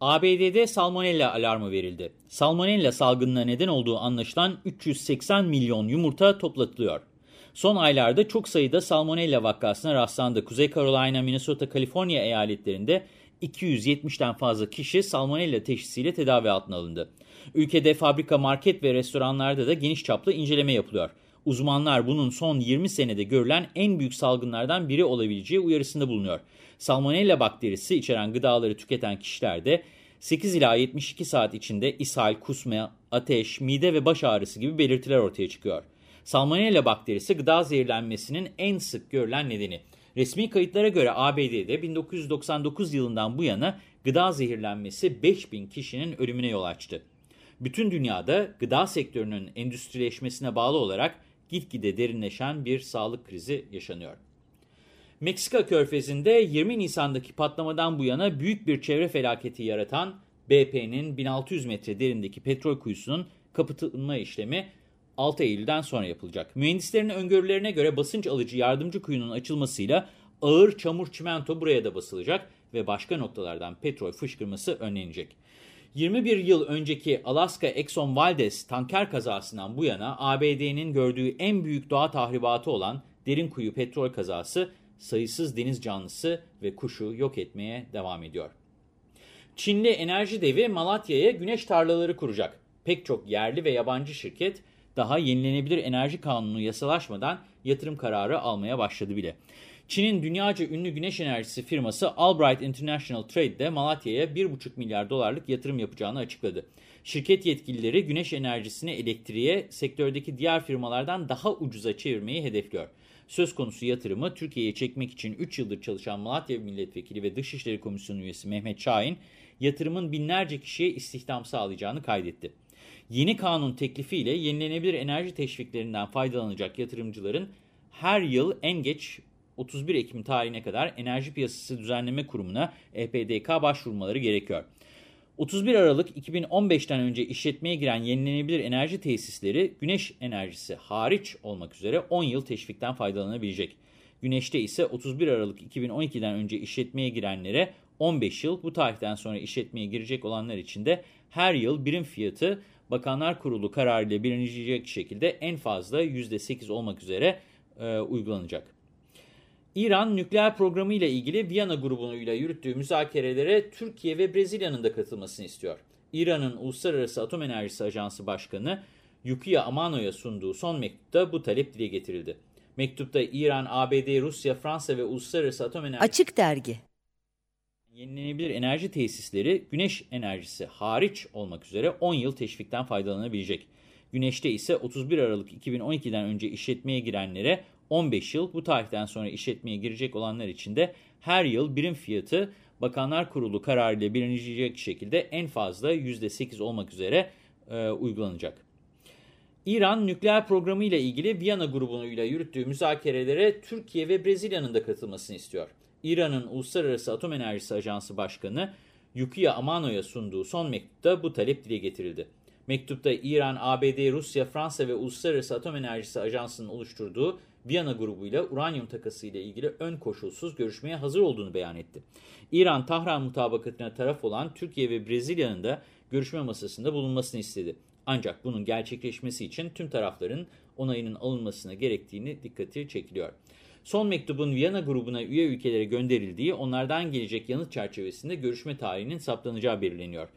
ABD'de salmonella alarmı verildi. Salmonella salgınına neden olduğu anlaşılan 380 milyon yumurta toplatılıyor. Son aylarda çok sayıda salmonella vakasına rastlandı. Kuzey Carolina, Minnesota, Kaliforniya eyaletlerinde 270'ten fazla kişi salmonella teşhisiyle tedavi altına alındı. Ülkede fabrika, market ve restoranlarda da geniş çaplı inceleme yapılıyor. Uzmanlar bunun son 20 senede görülen en büyük salgınlardan biri olabileceği uyarısında bulunuyor. Salmonella bakterisi içeren gıdaları tüketen kişilerde 8 ila 72 saat içinde ishal, kusma, ateş, mide ve baş ağrısı gibi belirtiler ortaya çıkıyor. Salmonella bakterisi gıda zehirlenmesinin en sık görülen nedeni. Resmi kayıtlara göre ABD'de 1999 yılından bu yana gıda zehirlenmesi 5000 kişinin ölümüne yol açtı. Bütün dünyada gıda sektörünün endüstrileşmesine bağlı olarak gitgide derinleşen bir sağlık krizi yaşanıyor. Meksika körfezinde 20 Nisan'daki patlamadan bu yana büyük bir çevre felaketi yaratan BP'nin 1600 metre derindeki petrol kuyusunun kapatılma işlemi 6 Eylül'den sonra yapılacak. Mühendislerin öngörülerine göre basınç alıcı yardımcı kuyunun açılmasıyla ağır çamur çimento buraya da basılacak ve başka noktalardan petrol fışkırması önlenecek. 21 yıl önceki Alaska Exxon Valdez tanker kazasından bu yana ABD'nin gördüğü en büyük doğa tahribatı olan derin kuyu petrol kazası sayısız deniz canlısı ve kuşu yok etmeye devam ediyor. Çinli enerji devi Malatya'ya güneş tarlaları kuracak. Pek çok yerli ve yabancı şirket daha yenilenebilir enerji kanunu yasalaşmadan yatırım kararı almaya başladı bile. Çin'in dünyaca ünlü güneş enerjisi firması Albright International Trade'de Malatya'ya 1,5 milyar dolarlık yatırım yapacağını açıkladı. Şirket yetkilileri güneş enerjisini elektriğe sektördeki diğer firmalardan daha ucuza çevirmeyi hedefliyor. Söz konusu yatırımı Türkiye'ye çekmek için 3 yıldır çalışan Malatya Milletvekili ve Dışişleri Komisyonu üyesi Mehmet Şahin, yatırımın binlerce kişiye istihdam sağlayacağını kaydetti. Yeni kanun teklifiyle yenilenebilir enerji teşviklerinden faydalanacak yatırımcıların her yıl en geç 31 Ekim tarihine kadar Enerji Piyasası Düzenleme Kurumu'na EPDK başvurmaları gerekiyor. 31 Aralık 2015'ten önce işletmeye giren yenilenebilir enerji tesisleri güneş enerjisi hariç olmak üzere 10 yıl teşvikten faydalanabilecek. Güneşte ise 31 Aralık 2012'den önce işletmeye girenlere 15 yıl, bu tarihten sonra işletmeye girecek olanlar için de her yıl birim fiyatı Bakanlar Kurulu kararıyla belirlenecek şekilde en fazla %8 olmak üzere e, uygulanacak. İran nükleer programı ile ilgili Viyana grubuyla yürüttüğü müzakerelere Türkiye ve Brezilya'nın da katılmasını istiyor. İran'ın Uluslararası Atom Enerjisi Ajansı Başkanı Yukiya Amano'ya sunduğu son mektupta bu talep dile getirildi. Mektupta İran, ABD, Rusya, Fransa ve Uluslararası Atom Enerjisi Açık Dergi Yenilenebilir enerji tesisleri güneş enerjisi hariç olmak üzere 10 yıl teşvikten faydalanabilecek. Güneşte ise 31 Aralık 2012'den önce işletmeye girenlere 15 yıl, bu tarihten sonra işletmeye girecek olanlar için de her yıl birim fiyatı Bakanlar Kurulu kararıyla belirlenecek şekilde en fazla %8 olmak üzere e, uygulanacak. İran nükleer programı ile ilgili Viyana grubuyla yürüttüğü müzakerelere Türkiye ve Brezilya'nın da katılmasını istiyor. İran'ın Uluslararası Atom Enerjisi Ajansı Başkanı Yukiya Amano'ya sunduğu son mektupta bu talep dile getirildi. Mektupta İran, ABD, Rusya, Fransa ve Uluslararası Atom Enerjisi Ajansı'nın oluşturduğu Viyana grubuyla uranyum takası ile ilgili ön koşulsuz görüşmeye hazır olduğunu beyan etti. İran, Tahran mutabakatına taraf olan Türkiye ve Brezilya'nın da görüşme masasında bulunmasını istedi. Ancak bunun gerçekleşmesi için tüm tarafların onayının alınmasına gerektiğini dikkati çekiliyor. Son mektubun Viyana grubuna üye ülkelere gönderildiği, onlardan gelecek yanıt çerçevesinde görüşme tarihinin saptanacağı belirleniyor.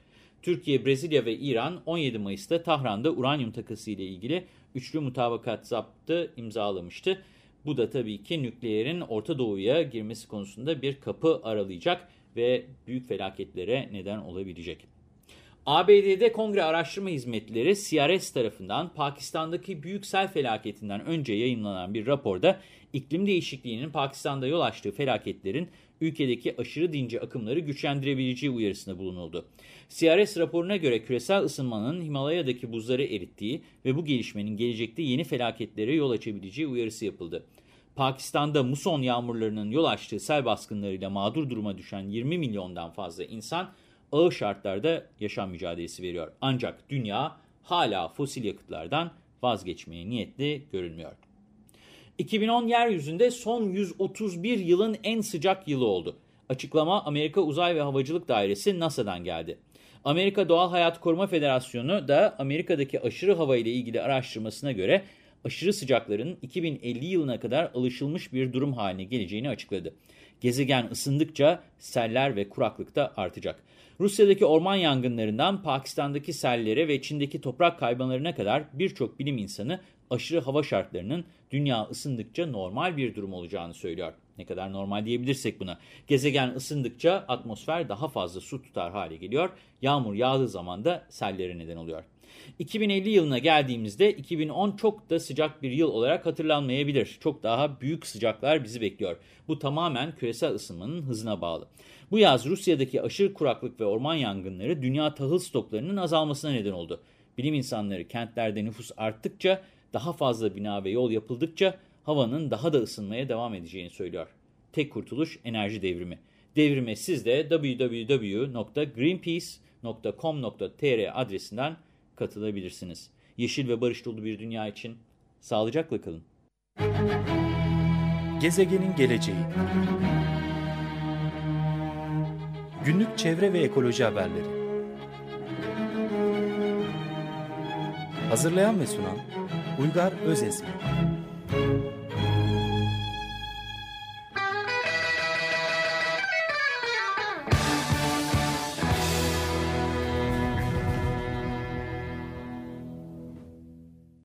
Türkiye, Brezilya ve İran 17 Mayıs'ta Tahran'da uranyum takası ile ilgili üçlü mutabakat zaptı imzalamıştı. Bu da tabii ki nükleerin Orta Doğu'ya girmesi konusunda bir kapı aralayacak ve büyük felaketlere neden olabilecek. ABD'de Kongre Araştırma Hizmetleri CRS tarafından Pakistan'daki büyük sel felaketinden önce yayınlanan bir raporda iklim değişikliğinin Pakistan'da yol açtığı felaketlerin ülkedeki aşırı dinci akımları güçlendirebileceği uyarısında bulunuldu. CRS raporuna göre küresel ısınmanın Himalaya'daki buzları erittiği ve bu gelişmenin gelecekte yeni felaketlere yol açabileceği uyarısı yapıldı. Pakistan'da muson yağmurlarının yol açtığı sel baskınlarıyla mağdur duruma düşen 20 milyondan fazla insan ağır şartlarda yaşam mücadelesi veriyor. Ancak dünya hala fosil yakıtlardan vazgeçmeye niyetli görünmüyor. 2010 yeryüzünde son 131 yılın en sıcak yılı oldu. Açıklama Amerika Uzay ve Havacılık Dairesi NASA'dan geldi. Amerika Doğal Hayat Koruma Federasyonu da Amerika'daki aşırı hava ile ilgili araştırmasına göre aşırı sıcakların 2050 yılına kadar alışılmış bir durum haline geleceğini açıkladı. Gezegen ısındıkça seller ve kuraklık da artacak. Rusya'daki orman yangınlarından Pakistan'daki sellere ve Çin'deki toprak kaymalarına kadar birçok bilim insanı aşırı hava şartlarının dünya ısındıkça normal bir durum olacağını söylüyor. Ne kadar normal diyebilirsek buna. Gezegen ısındıkça atmosfer daha fazla su tutar hale geliyor. Yağmur yağdığı zaman da sellere neden oluyor. 2050 yılına geldiğimizde 2010 çok da sıcak bir yıl olarak hatırlanmayabilir. Çok daha büyük sıcaklar bizi bekliyor. Bu tamamen küresel ısınmanın hızına bağlı. Bu yaz Rusya'daki aşırı kuraklık ve orman yangınları dünya tahıl stoklarının azalmasına neden oldu. Bilim insanları kentlerde nüfus arttıkça, daha fazla bina ve yol yapıldıkça havanın daha da ısınmaya devam edeceğini söylüyor. Tek kurtuluş enerji devrimi. Devrime siz de www.greenpeace.com.tr adresinden katılabilirsiniz. Yeşil ve barış dolu bir dünya için sağlıcakla kalın. Gezegenin geleceği Günlük çevre ve ekoloji haberleri Hazırlayan ve sunan Uygar Özesmi